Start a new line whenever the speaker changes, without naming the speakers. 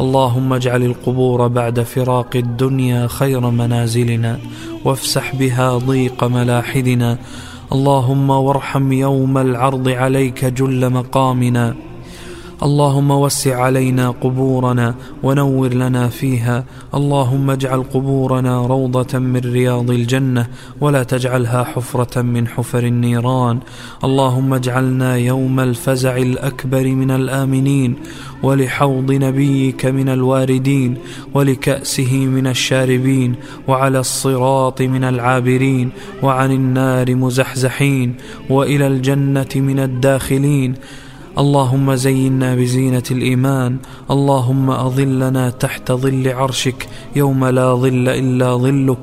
اللهم اجعل القبور بعد فراق الدنيا خير منازلنا وافسح بها ضيق ملاحدنا اللهم وارحم يوم العرض عليك جل مقامنا اللهم وسع علينا قبورنا ونور لنا فيها. اللهم اجعل قبورنا روضة من رياض الجنة ولا تجعلها حفرة من حفر النيران. اللهم اجعلنا يوم الفزع الأكبر من الآمنين ولحوض نبيك من الواردين ولكأسه من الشاربين وعلى الصراط من العابرين وعن النار مزحزحين وإلى الجنة من الداخلين. اللهم زينا بزينة الإيمان اللهم أظلنا تحت ظل عرشك يوم لا ظل إلا ظلك.